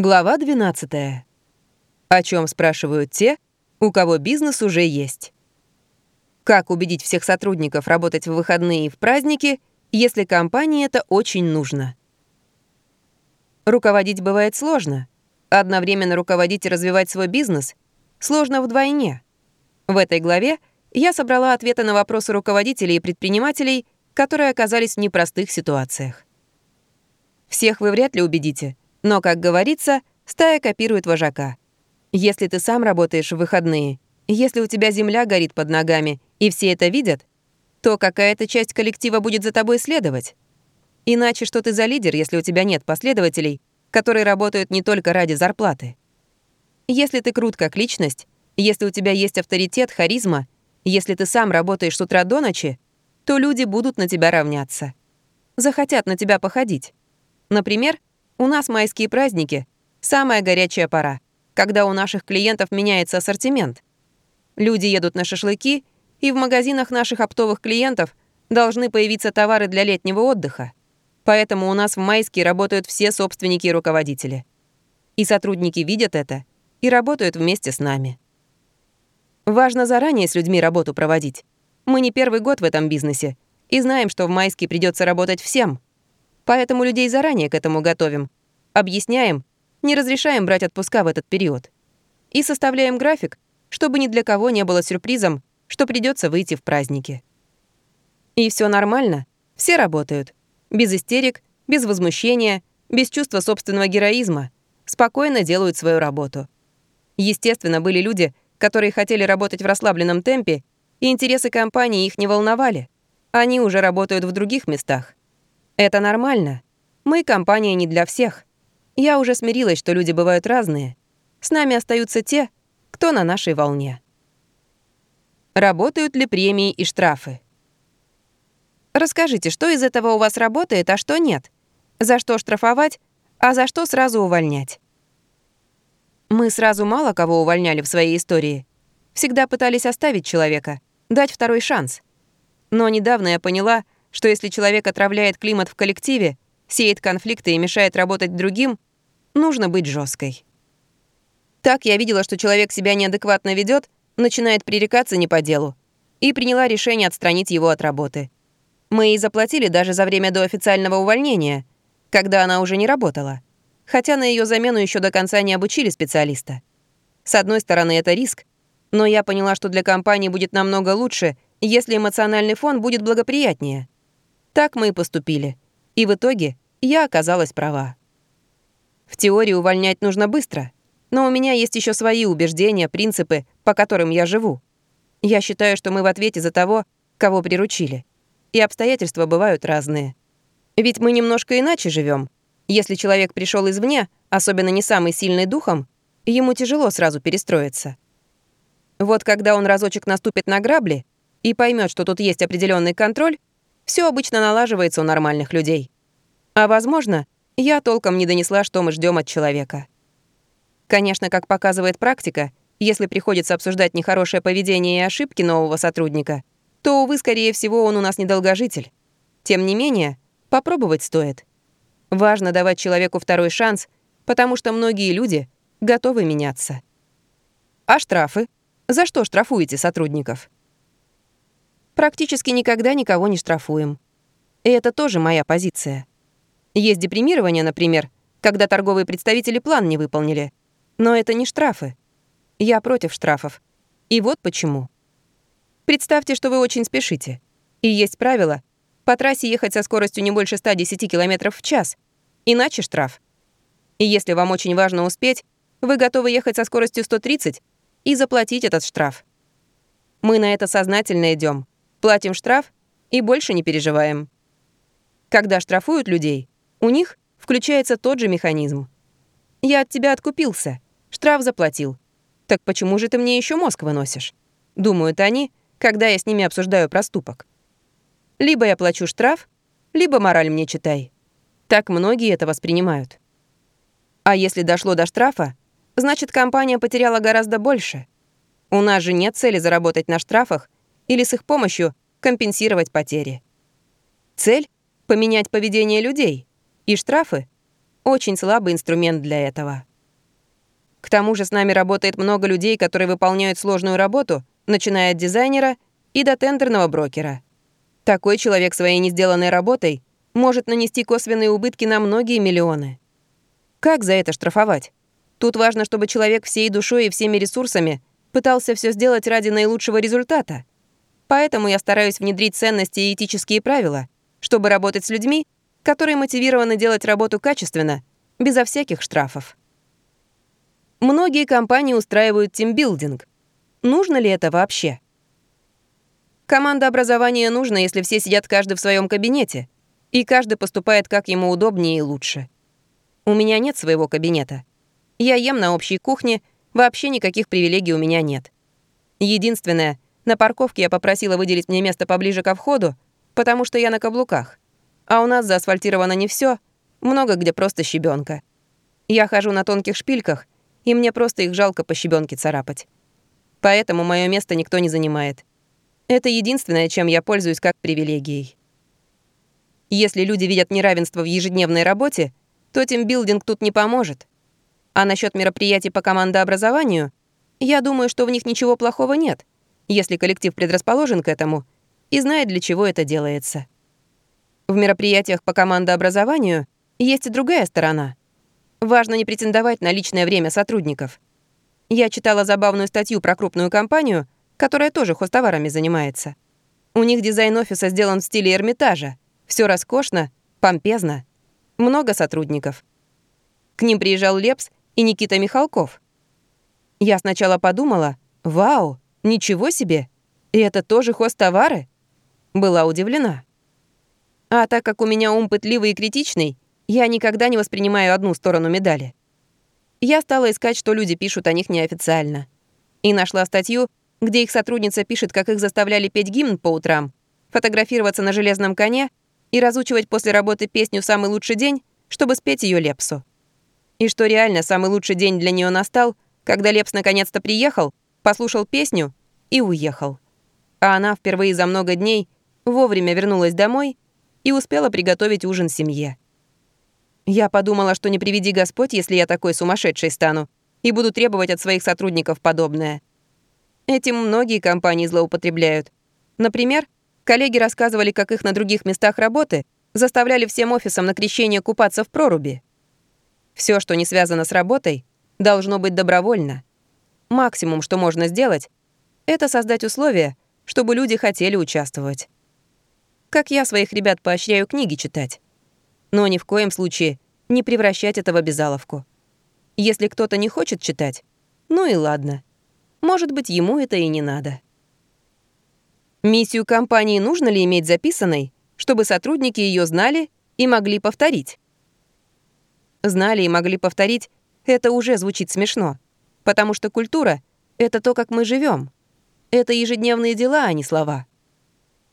Глава 12. О чем спрашивают те, у кого бизнес уже есть. Как убедить всех сотрудников работать в выходные и в праздники, если компании это очень нужно? Руководить бывает сложно. Одновременно руководить и развивать свой бизнес сложно вдвойне. В этой главе я собрала ответы на вопросы руководителей и предпринимателей, которые оказались в непростых ситуациях. Всех вы вряд ли убедите — но, как говорится, стая копирует вожака. Если ты сам работаешь в выходные, если у тебя земля горит под ногами, и все это видят, то какая-то часть коллектива будет за тобой следовать. Иначе что ты за лидер, если у тебя нет последователей, которые работают не только ради зарплаты? Если ты крут как личность, если у тебя есть авторитет, харизма, если ты сам работаешь с утра до ночи, то люди будут на тебя равняться. Захотят на тебя походить. Например, у нас майские праздники — самая горячая пора, когда у наших клиентов меняется ассортимент. Люди едут на шашлыки, и в магазинах наших оптовых клиентов должны появиться товары для летнего отдыха. Поэтому у нас в майске работают все собственники и руководители. И сотрудники видят это и работают вместе с нами. Важно заранее с людьми работу проводить. Мы не первый год в этом бизнесе и знаем, что в майске придется работать всем — Поэтому людей заранее к этому готовим. Объясняем, не разрешаем брать отпуска в этот период. И составляем график, чтобы ни для кого не было сюрпризом, что придется выйти в праздники. И все нормально, все работают. Без истерик, без возмущения, без чувства собственного героизма. Спокойно делают свою работу. Естественно, были люди, которые хотели работать в расслабленном темпе, и интересы компании их не волновали. Они уже работают в других местах. Это нормально. Мы компания не для всех. Я уже смирилась, что люди бывают разные. С нами остаются те, кто на нашей волне. Работают ли премии и штрафы? Расскажите, что из этого у вас работает, а что нет? За что штрафовать, а за что сразу увольнять? Мы сразу мало кого увольняли в своей истории. Всегда пытались оставить человека, дать второй шанс. Но недавно я поняла, если человек отравляет климат в коллективе, сеет конфликты и мешает работать другим, нужно быть жесткой. Так я видела, что человек себя неадекватно ведет, начинает пререкаться не по делу, и приняла решение отстранить его от работы. Мы ей заплатили даже за время до официального увольнения, когда она уже не работала, хотя на ее замену еще до конца не обучили специалиста. С одной стороны, это риск, но я поняла, что для компании будет намного лучше, если эмоциональный фон будет благоприятнее. Так мы и поступили. И в итоге я оказалась права. В теории увольнять нужно быстро, но у меня есть еще свои убеждения, принципы, по которым я живу. Я считаю, что мы в ответе за того, кого приручили. И обстоятельства бывают разные. Ведь мы немножко иначе живем. Если человек пришел извне, особенно не самый сильный духом, ему тяжело сразу перестроиться. Вот когда он разочек наступит на грабли и поймет, что тут есть определенный контроль, все обычно налаживается у нормальных людей. А возможно, я толком не донесла, что мы ждем от человека. Конечно, как показывает практика, если приходится обсуждать нехорошее поведение и ошибки нового сотрудника, то, увы, скорее всего, он у нас недолгожитель. Тем не менее, попробовать стоит. Важно давать человеку второй шанс, потому что многие люди готовы меняться. А штрафы? За что штрафуете сотрудников? Практически никогда никого не штрафуем. И это тоже моя позиция. Есть депримирование, например, когда торговые представители план не выполнили. Но это не штрафы. Я против штрафов. И вот почему. Представьте, что вы очень спешите. И есть правило — по трассе ехать со скоростью не больше 110 км в час. Иначе штраф. И если вам очень важно успеть, вы готовы ехать со скоростью 130 и заплатить этот штраф. Мы на это сознательно идем. Платим штраф и больше не переживаем. Когда штрафуют людей, у них включается тот же механизм. Я от тебя откупился, штраф заплатил. Так почему же ты мне еще мозг выносишь? Думают они, когда я с ними обсуждаю проступок. Либо я плачу штраф, либо мораль мне читай. Так многие это воспринимают. А если дошло до штрафа, значит, компания потеряла гораздо больше. У нас же нет цели заработать на штрафах или с их помощью компенсировать потери. Цель — поменять поведение людей, и штрафы — очень слабый инструмент для этого. К тому же с нами работает много людей, которые выполняют сложную работу, начиная от дизайнера и до тендерного брокера. Такой человек своей несделанной работой может нанести косвенные убытки на многие миллионы. Как за это штрафовать? Тут важно, чтобы человек всей душой и всеми ресурсами пытался все сделать ради наилучшего результата. Поэтому я стараюсь внедрить ценности и этические правила, чтобы работать с людьми, которые мотивированы делать работу качественно, безо всяких штрафов. Многие компании устраивают тимбилдинг. Нужно ли это вообще? Команда образования нужна, если все сидят каждый в своем кабинете, и каждый поступает как ему удобнее и лучше. У меня нет своего кабинета. Я ем на общей кухне, вообще никаких привилегий у меня нет. Единственное, на парковке я попросила выделить мне место поближе ко входу, потому что я на каблуках. А у нас заасфальтировано не все, много где просто щебенка. Я хожу на тонких шпильках, и мне просто их жалко по щебенке царапать. Поэтому мое место никто не занимает. Это единственное, чем я пользуюсь как привилегией. Если люди видят неравенство в ежедневной работе, то тимбилдинг тут не поможет. А насчет мероприятий по командообразованию, я думаю, что в них ничего плохого нет, если коллектив предрасположен к этому и знает, для чего это делается. В мероприятиях по командообразованию есть и другая сторона. Важно не претендовать на личное время сотрудников. Я читала забавную статью про крупную компанию, которая тоже хостоварами занимается. У них дизайн офиса сделан в стиле Эрмитажа. Все роскошно, помпезно. Много сотрудников. К ним приезжал Лепс и Никита Михалков. Я сначала подумала, вау, ничего себе, и это тоже хостовары? Была удивлена. А так как у меня ум пытливый и критичный, я никогда не воспринимаю одну сторону медали. Я стала искать, что люди пишут о них неофициально. И нашла статью, где их сотрудница пишет, как их заставляли петь гимн по утрам, фотографироваться на железном коне и разучивать после работы песню «Самый лучший день», чтобы спеть ее Лепсу. И что реально самый лучший день для нее настал, когда Лепс наконец-то приехал, послушал песню и уехал. А она впервые за много дней вовремя вернулась домой и успела приготовить ужин семье. Я подумала, что не приведи Господь, если я такой сумасшедший стану, и буду требовать от своих сотрудников подобное. Этим многие компании злоупотребляют. Например, коллеги рассказывали, как их на других местах работы заставляли всем офисам на крещение купаться в проруби. Все, что не связано с работой, должно быть добровольно. Максимум, что можно сделать, это создать условия, чтобы люди хотели участвовать. Как я своих ребят поощряю книги читать. Но ни в коем случае не превращать это в обязаловку. Если кто-то не хочет читать, ну и ладно. Может быть, ему это и не надо. Миссию компании нужно ли иметь записанной, чтобы сотрудники ее знали и могли повторить? знали и могли повторить, это уже звучит смешно. Потому что культура — это то, как мы живем. Это ежедневные дела, а не слова.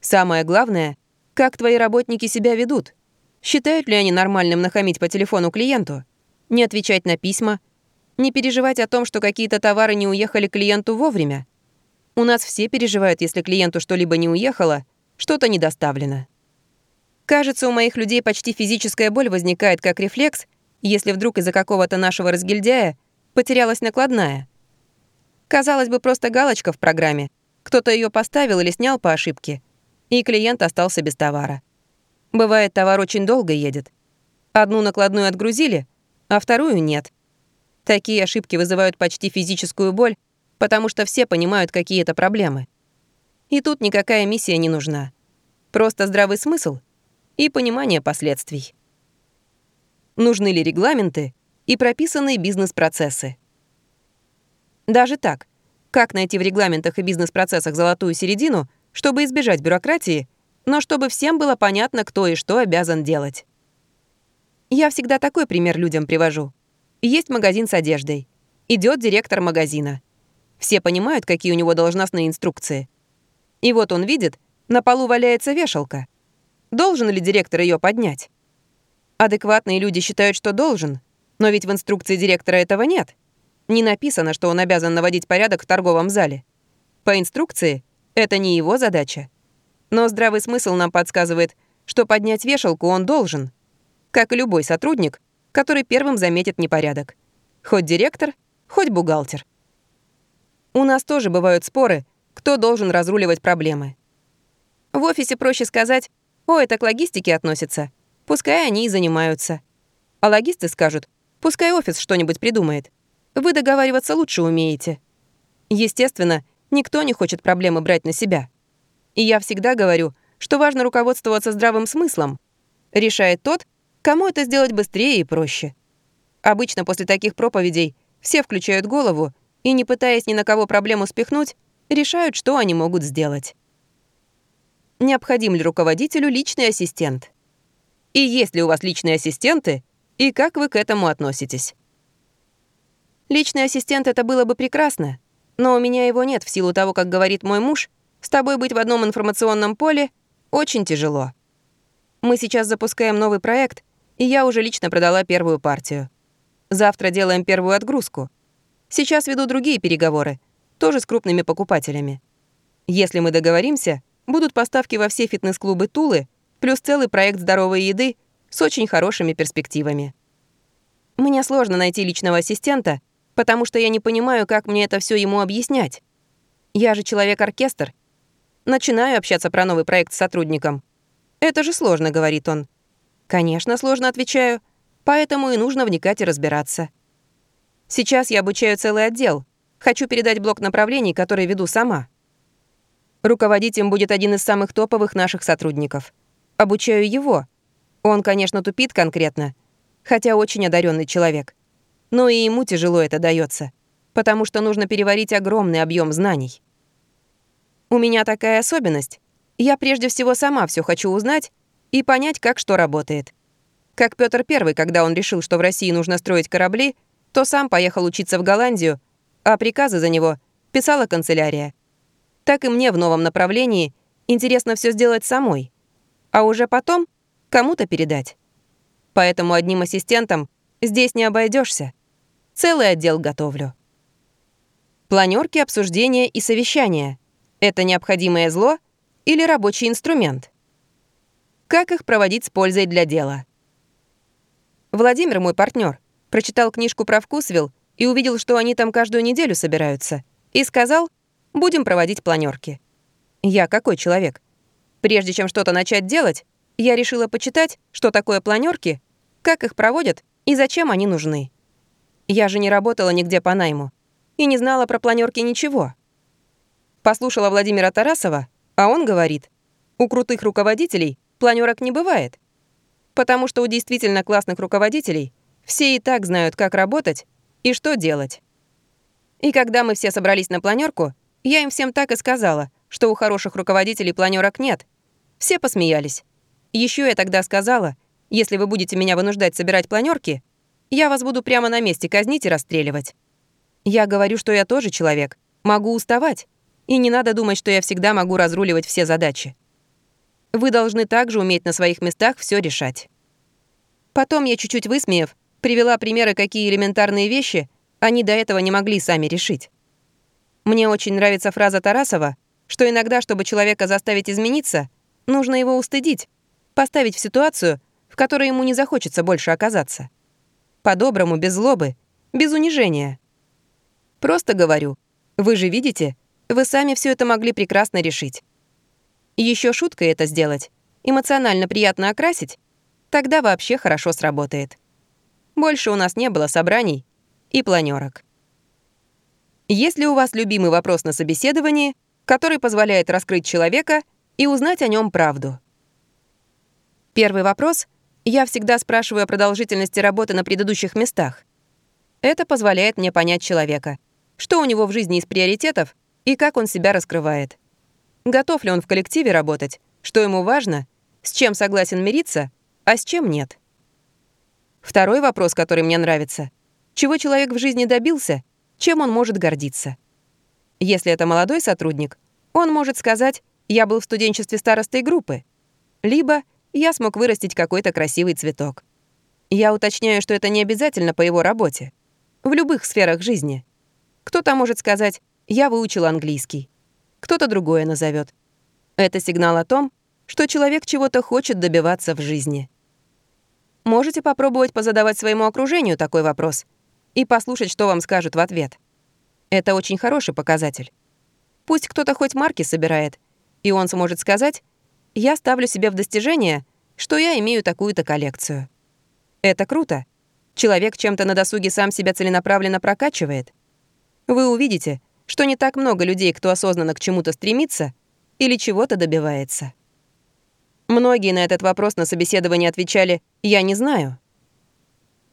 Самое главное — как твои работники себя ведут. Считают ли они нормальным нахамить по телефону клиенту? Не отвечать на письма? Не переживать о том, что какие-то товары не уехали клиенту вовремя? У нас все переживают, если клиенту что-либо не уехало, что-то не доставлено. Кажется, у моих людей почти физическая боль возникает как рефлекс, если вдруг из-за какого-то нашего разгильдяя потерялась накладная. Казалось бы, просто галочка в программе. Кто-то ее поставил или снял по ошибке, и клиент остался без товара. Бывает, товар очень долго едет. Одну накладную отгрузили, а вторую нет. Такие ошибки вызывают почти физическую боль, потому что все понимают, какие это проблемы. И тут никакая миссия не нужна. Просто здравый смысл и понимание последствий нужны ли регламенты и прописанные бизнес-процессы. Даже так, как найти в регламентах и бизнес-процессах золотую середину, чтобы избежать бюрократии, но чтобы всем было понятно, кто и что обязан делать. Я всегда такой пример людям привожу. Есть магазин с одеждой. Идет директор магазина. Все понимают, какие у него должностные инструкции. И вот он видит, на полу валяется вешалка. Должен ли директор ее поднять? Адекватные люди считают, что должен, но ведь в инструкции директора этого нет. Не написано, что он обязан наводить порядок в торговом зале. По инструкции это не его задача. Но здравый смысл нам подсказывает, что поднять вешалку он должен, как и любой сотрудник, который первым заметит непорядок. Хоть директор, хоть бухгалтер. У нас тоже бывают споры, кто должен разруливать проблемы. В офисе проще сказать «О, это к логистике относится», пускай они и занимаются. А логисты скажут «Пускай офис что-нибудь придумает». Вы договариваться лучше умеете. Естественно, никто не хочет проблемы брать на себя. И я всегда говорю, что важно руководствоваться здравым смыслом. Решает тот, кому это сделать быстрее и проще. Обычно после таких проповедей все включают голову и, не пытаясь ни на кого проблему спихнуть, решают, что они могут сделать. Необходим ли руководителю личный ассистент? И есть ли у вас личные ассистенты, и как вы к этому относитесь? Личный ассистент — это было бы прекрасно, но у меня его нет в силу того, как говорит мой муж, с тобой быть в одном информационном поле очень тяжело. Мы сейчас запускаем новый проект, и я уже лично продала первую партию. Завтра делаем первую отгрузку. Сейчас веду другие переговоры, тоже с крупными покупателями. Если мы договоримся, будут поставки во все фитнес-клубы Тулы, плюс целый проект здоровой еды с очень хорошими перспективами. Мне сложно найти личного ассистента, потому что я не понимаю, как мне это все ему объяснять. Я же человек-оркестр. Начинаю общаться про новый проект с сотрудником. «Это же сложно», — говорит он. «Конечно, сложно», — отвечаю. Поэтому и нужно вникать и разбираться. Сейчас я обучаю целый отдел. Хочу передать блок направлений, который веду сама. Руководить им будет один из самых топовых наших сотрудников. Обучаю его. Он, конечно, тупит конкретно, хотя очень одаренный человек. Но и ему тяжело это дается, потому что нужно переварить огромный объем знаний. У меня такая особенность. Я прежде всего сама все хочу узнать и понять, как что работает. Как Петр I, когда он решил, что в России нужно строить корабли, то сам поехал учиться в Голландию, а приказы за него писала канцелярия. Так и мне в новом направлении интересно все сделать самой, а уже потом кому-то передать. Поэтому одним ассистентом здесь не обойдешься. Целый отдел готовлю. Планерки, обсуждения и совещания — это необходимое зло или рабочий инструмент? Как их проводить с пользой для дела? Владимир, мой партнер, прочитал книжку про Вкусвилл и увидел, что они там каждую неделю собираются, и сказал, будем проводить планерки. Я какой человек? Прежде чем что-то начать делать, я решила почитать, что такое планерки, как их проводят и зачем они нужны. Я же не работала нигде по найму и не знала про планерки ничего. Послушала Владимира Тарасова, а он говорит, у крутых руководителей планерок не бывает потому что у действительно классных руководителей все и так знают, как работать и что делать. И когда мы все собрались на планерку, я им всем так и сказала, что у хороших руководителей планерок нет. Все посмеялись. Еще я тогда сказала, если вы будете меня вынуждать собирать планерки, я вас буду прямо на месте казнить и расстреливать. Я говорю, что я тоже человек, могу уставать, и не надо думать, что я всегда могу разруливать все задачи. Вы должны также уметь на своих местах все решать. Потом я, чуть-чуть высмеяв, привела примеры, какие элементарные вещи они до этого не могли сами решить. Мне очень нравится фраза Тарасова, что иногда, чтобы человека заставить измениться, нужно его устыдить, поставить в ситуацию, в которой ему не захочется больше оказаться. По-доброму, без злобы, без унижения. Просто говорю, вы же видите, вы сами все это могли прекрасно решить. Еще шуткой это сделать, эмоционально приятно окрасить, тогда вообще хорошо сработает. Больше у нас не было собраний и планерок. Есть ли у вас любимый вопрос на собеседовании, который позволяет раскрыть человека и узнать о нем правду? Первый вопрос я всегда спрашиваю о продолжительности работы на предыдущих местах. Это позволяет мне понять человека, что у него в жизни из приоритетов и как он себя раскрывает. Готов ли он в коллективе работать, что ему важно, с чем согласен мириться, а с чем нет. Второй вопрос, который мне нравится. Чего человек в жизни добился, чем он может гордиться? Если это молодой сотрудник, он может сказать «я был в студенчестве старостой группы», либо «я смог вырастить какой-то красивый цветок». Я уточняю, что это не обязательно по его работе. В любых сферах жизни. Кто-то может сказать «я выучил английский», кто-то другое назовет. Это сигнал о том, что человек чего-то хочет добиваться в жизни. Можете попробовать позадавать своему окружению такой вопрос. и послушать, что вам скажут в ответ. Это очень хороший показатель. Пусть кто-то хоть марки собирает, и он сможет сказать, «Я ставлю себе в достижение, что я имею такую-то коллекцию». Это круто. Человек чем-то на досуге сам себя целенаправленно прокачивает. Вы увидите, что не так много людей, кто осознанно к чему-то стремится или чего-то добивается. Многие на этот вопрос на собеседовании отвечали «я не знаю».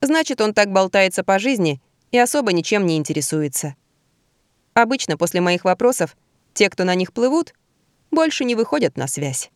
Значит, он так болтается по жизни и особо ничем не интересуется. Обычно после моих вопросов те, кто на них плывут, больше не выходят на связь.